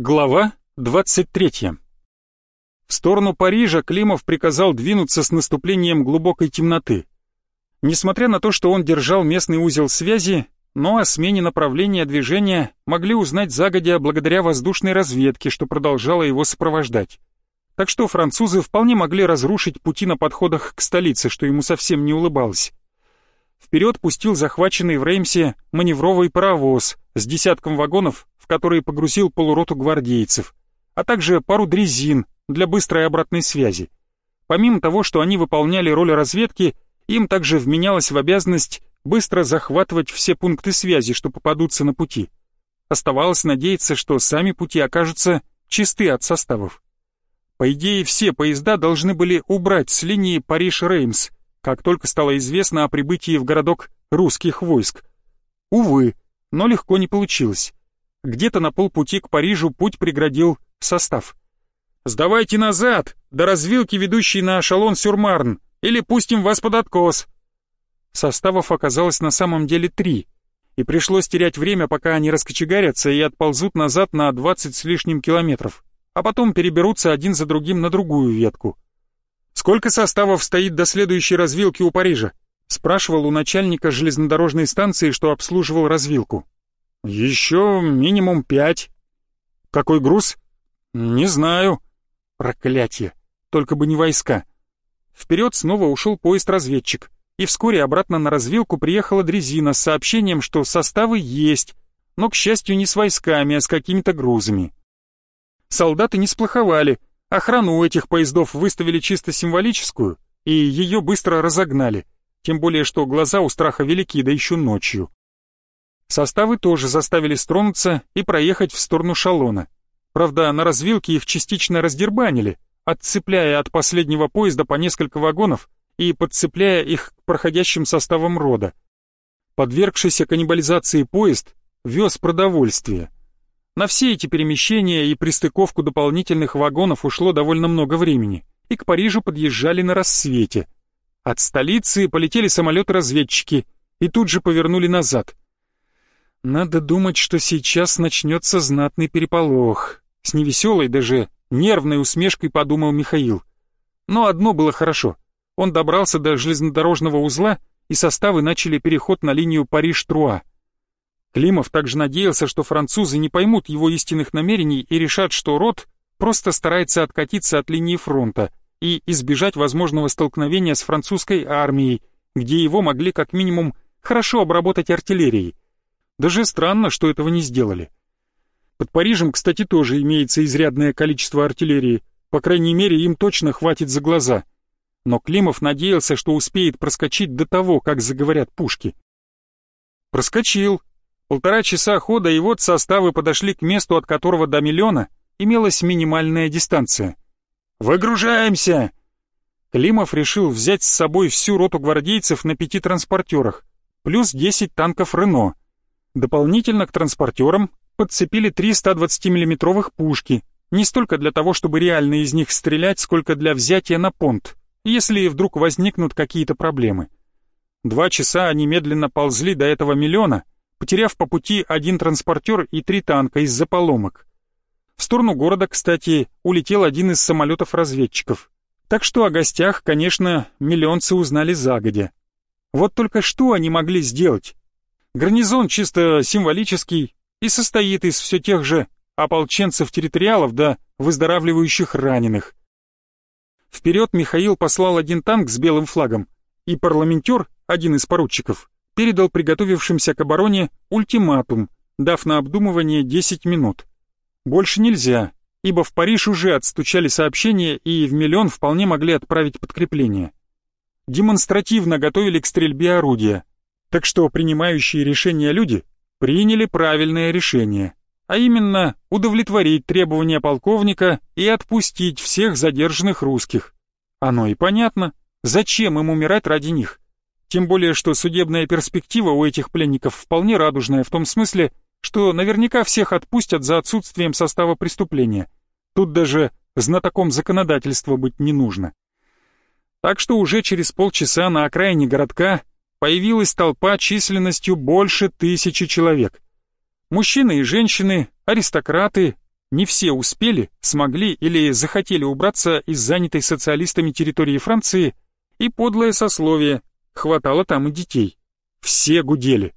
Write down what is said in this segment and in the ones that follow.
Глава 23. В сторону Парижа Климов приказал двинуться с наступлением глубокой темноты. Несмотря на то, что он держал местный узел связи, но о смене направления движения могли узнать загодя благодаря воздушной разведке, что продолжало его сопровождать. Так что французы вполне могли разрушить пути на подходах к столице, что ему совсем не улыбалось. Вперед пустил захваченный в Реймсе маневровый паровоз с десятком вагонов, которые погрузил полуроту гвардейцев, а также пару дрезин для быстрой обратной связи. Помимо того, что они выполняли роль разведки, им также вменялось в обязанность быстро захватывать все пункты связи, что попадутся на пути. Оставалось надеяться, что сами пути окажутся чисты от составов. По идее, все поезда должны были убрать с линии Париж-Реймс, как только стало известно о прибытии в городок русских войск. Увы, но легко не получилось. Где-то на полпути к Парижу путь преградил состав. «Сдавайте назад, до развилки, ведущей на Шалон-Сюрмарн, или пустим вас под откос!» Составов оказалось на самом деле три, и пришлось терять время, пока они раскочегарятся и отползут назад на 20 с лишним километров, а потом переберутся один за другим на другую ветку. «Сколько составов стоит до следующей развилки у Парижа?» спрашивал у начальника железнодорожной станции, что обслуживал развилку. «Еще минимум пять». «Какой груз?» «Не знаю». «Проклятие! Только бы не войска». Вперед снова ушел поезд-разведчик, и вскоре обратно на развилку приехала дрезина с сообщением, что составы есть, но, к счастью, не с войсками, а с какими-то грузами. Солдаты не сплоховали, охрану у этих поездов выставили чисто символическую, и ее быстро разогнали, тем более что глаза у страха велики, да еще ночью. Составы тоже заставили стронуться и проехать в сторону шалона. Правда, на развилке их частично раздербанили, отцепляя от последнего поезда по несколько вагонов и подцепляя их к проходящим составам рода. Подвергшийся каннибализации поезд вез продовольствие. На все эти перемещения и пристыковку дополнительных вагонов ушло довольно много времени, и к Парижу подъезжали на рассвете. От столицы полетели самолеты-разведчики и тут же повернули назад — надо думать, что сейчас начнется знатный переполох. С невеселой, даже нервной усмешкой подумал Михаил. Но одно было хорошо. Он добрался до железнодорожного узла, и составы начали переход на линию Париж-Труа. Климов также надеялся, что французы не поймут его истинных намерений и решат, что рот просто старается откатиться от линии фронта и избежать возможного столкновения с французской армией, где его могли как минимум хорошо обработать артиллерией. Даже странно, что этого не сделали. Под Парижем, кстати, тоже имеется изрядное количество артиллерии, по крайней мере, им точно хватит за глаза. Но Климов надеялся, что успеет проскочить до того, как заговорят пушки. Проскочил. Полтора часа хода, и вот составы подошли к месту, от которого до миллиона имелась минимальная дистанция. «Выгружаемся!» Климов решил взять с собой всю роту гвардейцев на пяти транспортерах, плюс десять танков «Рено», Дополнительно к транспортерам подцепили три 120 миллиметровых пушки, не столько для того, чтобы реально из них стрелять, сколько для взятия на понт, если вдруг возникнут какие-то проблемы. Два часа они медленно ползли до этого миллиона, потеряв по пути один транспортер и три танка из-за поломок. В сторону города, кстати, улетел один из самолетов-разведчиков. Так что о гостях, конечно, миллионцы узнали загодя. Вот только что они могли сделать? Гарнизон чисто символический и состоит из все тех же ополченцев-территориалов да выздоравливающих раненых. Вперед Михаил послал один танк с белым флагом, и парламентер, один из поручиков, передал приготовившимся к обороне ультиматум, дав на обдумывание 10 минут. Больше нельзя, ибо в Париж уже отстучали сообщения и в миллион вполне могли отправить подкрепление. Демонстративно готовили к стрельбе орудия, так что принимающие решения люди приняли правильное решение, а именно удовлетворить требования полковника и отпустить всех задержанных русских. Оно и понятно, зачем им умирать ради них. Тем более, что судебная перспектива у этих пленников вполне радужная в том смысле, что наверняка всех отпустят за отсутствием состава преступления. Тут даже знатоком законодательства быть не нужно. Так что уже через полчаса на окраине городка появилась толпа численностью больше тысячи человек. Мужчины и женщины, аристократы, не все успели, смогли или захотели убраться из занятой социалистами территории Франции, и подлое сословие, хватало там и детей. Все гудели.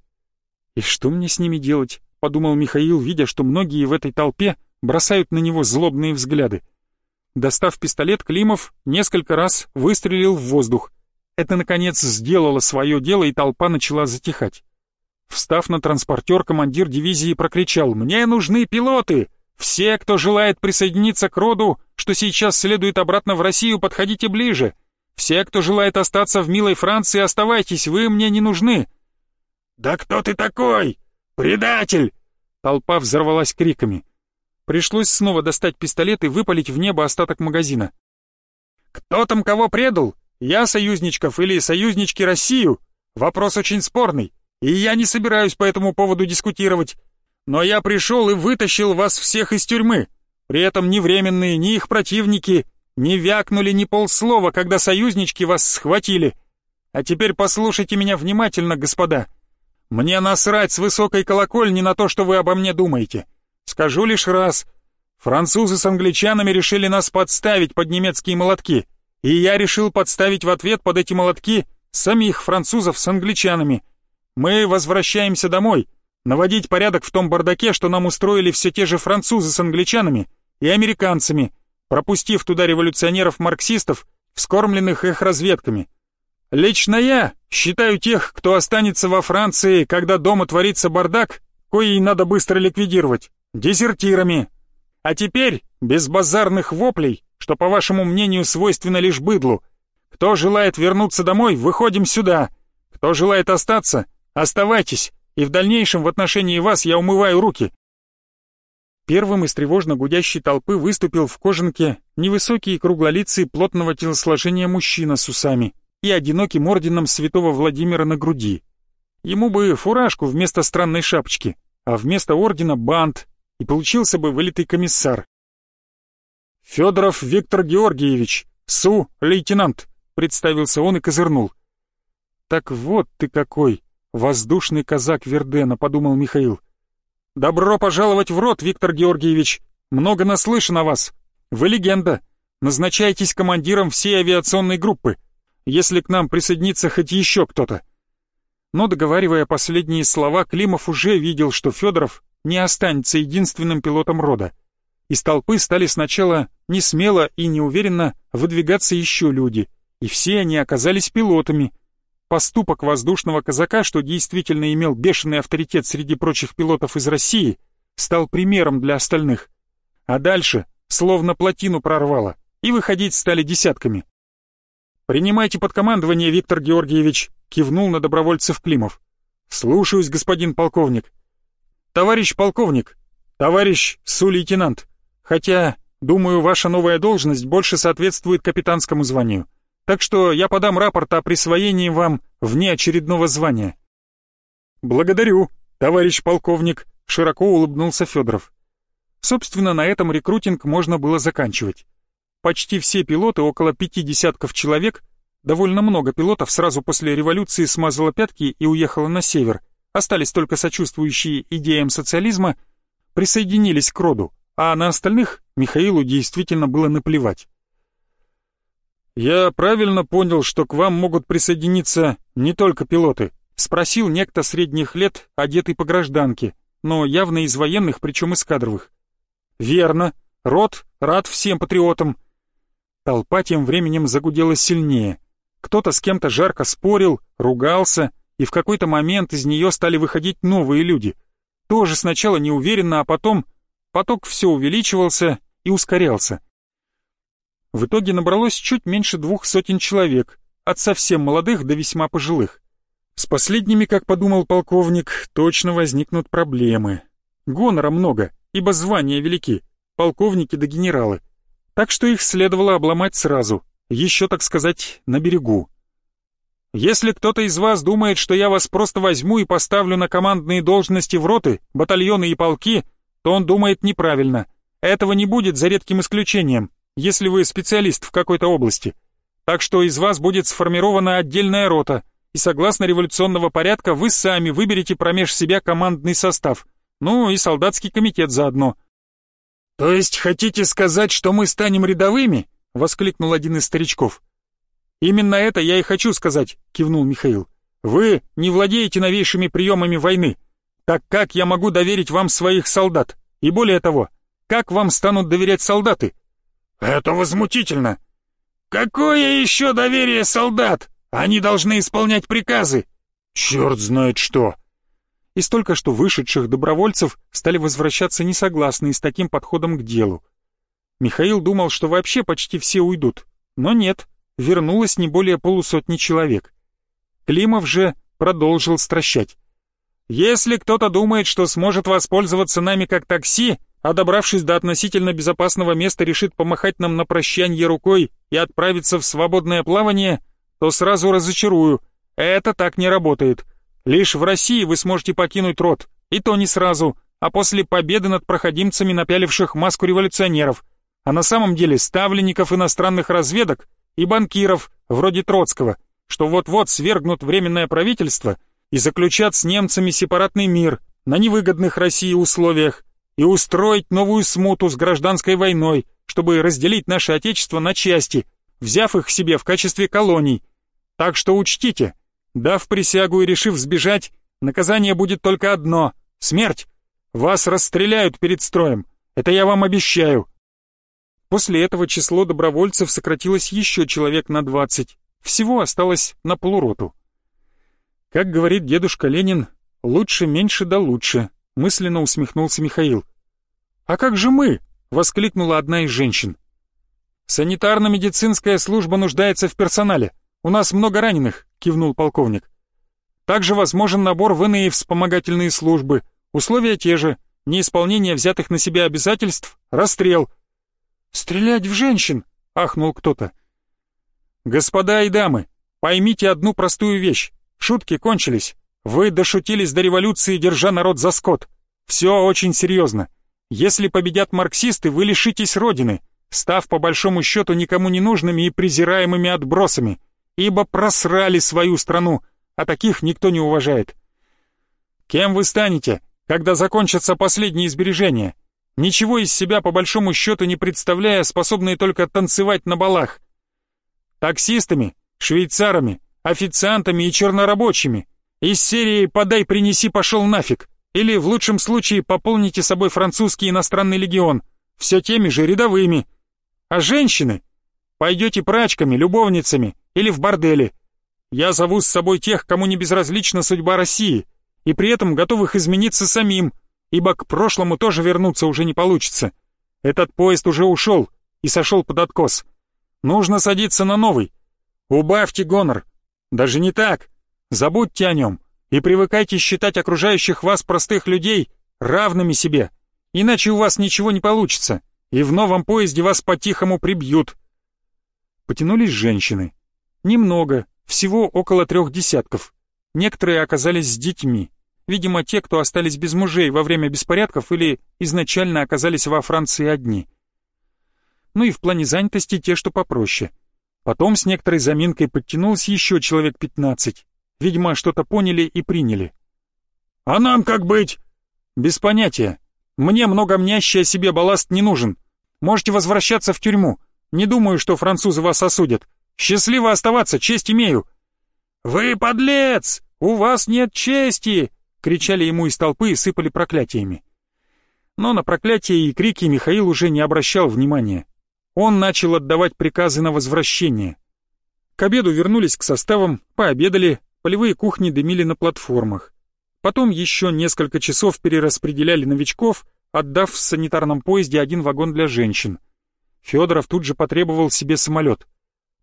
«И что мне с ними делать?» — подумал Михаил, видя, что многие в этой толпе бросают на него злобные взгляды. Достав пистолет, Климов несколько раз выстрелил в воздух. Это, наконец, сделало свое дело, и толпа начала затихать. Встав на транспортер, командир дивизии прокричал «Мне нужны пилоты! Все, кто желает присоединиться к роду, что сейчас следует обратно в Россию, подходите ближе! Все, кто желает остаться в милой Франции, оставайтесь, вы мне не нужны!» «Да кто ты такой? Предатель!» Толпа взорвалась криками. Пришлось снова достать пистолет и выпалить в небо остаток магазина. «Кто там кого предал? Я союзничков или союзнички Россию? Вопрос очень спорный, и я не собираюсь по этому поводу дискутировать. Но я пришел и вытащил вас всех из тюрьмы. При этом ни временные, ни их противники не вякнули ни полслова, когда союзнички вас схватили. А теперь послушайте меня внимательно, господа. Мне насрать с высокой колокольни на то, что вы обо мне думаете. Скажу лишь раз. Французы с англичанами решили нас подставить под немецкие молотки, и я решил подставить в ответ под эти молотки самих французов с англичанами. Мы возвращаемся домой, наводить порядок в том бардаке, что нам устроили все те же французы с англичанами и американцами, пропустив туда революционеров-марксистов, вскормленных их разведками. Лично я считаю тех, кто останется во Франции, когда дома творится бардак, кои надо быстро ликвидировать дезертирами. А теперь, без базарных воплей, что, по вашему мнению, свойственно лишь быдлу. Кто желает вернуться домой, выходим сюда. Кто желает остаться, оставайтесь, и в дальнейшем в отношении вас я умываю руки». Первым из тревожно гудящей толпы выступил в кожанке невысокий круглолицый плотного телосложения мужчина с усами и одиноким орденом святого Владимира на груди. Ему бы фуражку вместо странной шапочки, а вместо ордена бант и получился бы вылитый комиссар. «Федоров Виктор Георгиевич, СУ, лейтенант», — представился он и козырнул. «Так вот ты какой, воздушный казак Вердена», — подумал Михаил. «Добро пожаловать в рот, Виктор Георгиевич. Много наслышан о вас. Вы легенда. Назначайтесь командиром всей авиационной группы, если к нам присоединится хоть еще кто-то». Но, договаривая последние слова, Климов уже видел, что Федоров не останется единственным пилотом рода. Из толпы стали сначала не смело и неуверенно выдвигаться еще люди, и все они оказались пилотами. Поступок воздушного казака, что действительно имел бешеный авторитет среди прочих пилотов из России, стал примером для остальных. А дальше словно плотину прорвало, и выходить стали десятками. «Принимайте под командование, Виктор Георгиевич», — кивнул на добровольцев Климов. «Слушаюсь, господин полковник», «Товарищ полковник, товарищ су-лейтенант, хотя, думаю, ваша новая должность больше соответствует капитанскому званию, так что я подам рапорт о присвоении вам внеочередного звания». «Благодарю, товарищ полковник», — широко улыбнулся Федоров. Собственно, на этом рекрутинг можно было заканчивать. Почти все пилоты, около пяти десятков человек, довольно много пилотов сразу после революции смазало пятки и уехало на север — остались только сочувствующие идеям социализма, присоединились к роду, а на остальных Михаилу действительно было наплевать. «Я правильно понял, что к вам могут присоединиться не только пилоты?» — спросил некто средних лет, одетый по гражданке, но явно из военных, причем из кадровых. «Верно. Род рад всем патриотам». Толпа тем временем загудела сильнее. Кто-то с кем-то жарко спорил, ругался — и в какой-то момент из нее стали выходить новые люди. Тоже сначала неуверенно, а потом поток все увеличивался и ускорялся. В итоге набралось чуть меньше двух сотен человек, от совсем молодых до весьма пожилых. С последними, как подумал полковник, точно возникнут проблемы. Гонора много, ибо звания велики, полковники да генералы. Так что их следовало обломать сразу, еще, так сказать, на берегу. Если кто-то из вас думает, что я вас просто возьму и поставлю на командные должности в роты, батальоны и полки, то он думает неправильно. Этого не будет за редким исключением, если вы специалист в какой-то области. Так что из вас будет сформирована отдельная рота, и согласно революционного порядка вы сами выберете промеж себя командный состав, ну и солдатский комитет заодно. «То есть хотите сказать, что мы станем рядовыми?» — воскликнул один из старичков. «Именно это я и хочу сказать», — кивнул Михаил. «Вы не владеете новейшими приемами войны. Так как я могу доверить вам своих солдат? И более того, как вам станут доверять солдаты?» «Это возмутительно! Какое еще доверие солдат? Они должны исполнять приказы!» «Черт знает что!» Из только что вышедших добровольцев стали возвращаться несогласные с таким подходом к делу. Михаил думал, что вообще почти все уйдут, но нет, вернулось не более полусотни человек. Климов же продолжил стращать. «Если кто-то думает, что сможет воспользоваться нами как такси, а добравшись до относительно безопасного места решит помахать нам на прощанье рукой и отправиться в свободное плавание, то сразу разочарую. Это так не работает. Лишь в России вы сможете покинуть род, и то не сразу, а после победы над проходимцами, напяливших маску революционеров, а на самом деле ставленников иностранных разведок и банкиров, вроде Троцкого, что вот-вот свергнут временное правительство и заключат с немцами сепаратный мир на невыгодных России условиях и устроить новую смуту с гражданской войной, чтобы разделить наше Отечество на части, взяв их себе в качестве колоний. Так что учтите, дав присягу и решив сбежать, наказание будет только одно — смерть. Вас расстреляют перед строем, это я вам обещаю. После этого число добровольцев сократилось еще человек на двадцать, всего осталось на полуроту. Как говорит дедушка Ленин, лучше меньше да лучше, мысленно усмехнулся Михаил. «А как же мы?» — воскликнула одна из женщин. «Санитарно-медицинская служба нуждается в персонале. У нас много раненых», — кивнул полковник. «Также возможен набор в иные вспомогательные службы. Условия те же. Неисполнение взятых на себя обязательств — расстрел. «Стрелять в женщин!» — ахнул кто-то. «Господа и дамы, поймите одну простую вещь. Шутки кончились. Вы дошутились до революции, держа народ за скот. Все очень серьезно. Если победят марксисты, вы лишитесь родины, став по большому счету никому не нужными и презираемыми отбросами, ибо просрали свою страну, а таких никто не уважает. Кем вы станете, когда закончатся последние сбережения? ничего из себя по большому счету не представляя, способные только танцевать на балах. Таксистами, швейцарами, официантами и чернорабочими. Из серии «Подай, принеси, пошел нафиг». Или, в лучшем случае, пополните собой французский иностранный легион. Все теми же рядовыми. А женщины? Пойдете прачками, любовницами или в борделе. Я зову с собой тех, кому не безразлична судьба России, и при этом готовых измениться самим, ибо к прошлому тоже вернуться уже не получится. Этот поезд уже ушел и сошел под откос. Нужно садиться на новый. Убавьте гонор. Даже не так. Забудьте о нем и привыкайте считать окружающих вас простых людей равными себе. Иначе у вас ничего не получится, и в новом поезде вас по-тихому прибьют. Потянулись женщины. Немного, всего около трех десятков. Некоторые оказались с детьми. Видимо, те, кто остались без мужей во время беспорядков или изначально оказались во Франции одни. Ну и в плане занятости те, что попроще. Потом с некоторой заминкой подтянулось еще человек пятнадцать. Видимо, что-то поняли и приняли. «А нам как быть?» «Без понятия. Мне много мнящий о себе балласт не нужен. Можете возвращаться в тюрьму. Не думаю, что французы вас осудят. Счастливо оставаться, честь имею». «Вы подлец! У вас нет чести!» кричали ему из толпы и сыпали проклятиями. Но на проклятия и крики Михаил уже не обращал внимания. Он начал отдавать приказы на возвращение. К обеду вернулись к составам, пообедали, полевые кухни дымили на платформах. Потом еще несколько часов перераспределяли новичков, отдав в санитарном поезде один вагон для женщин. Федоров тут же потребовал себе самолет.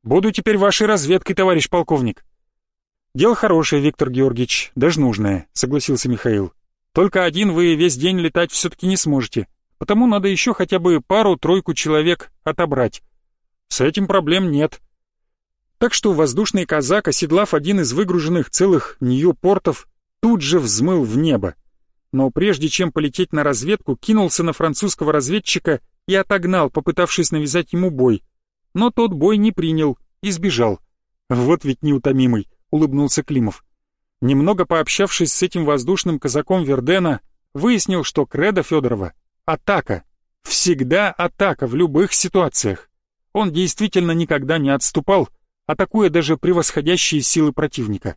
«Буду теперь вашей разведкой, товарищ полковник». «Дело хорошее, Виктор Георгиевич, даже нужное», — согласился Михаил. «Только один вы весь день летать все-таки не сможете, потому надо еще хотя бы пару-тройку человек отобрать. С этим проблем нет». Так что воздушный казак, оседлав один из выгруженных целых Нью-портов, тут же взмыл в небо. Но прежде чем полететь на разведку, кинулся на французского разведчика и отогнал, попытавшись навязать ему бой. Но тот бой не принял и сбежал. Вот ведь неутомимый. — улыбнулся Климов. Немного пообщавшись с этим воздушным казаком Вердена, выяснил, что кредо Федорова — атака, Всегда атака в любых ситуациях. Он действительно никогда не отступал, атакуя даже превосходящие силы противника.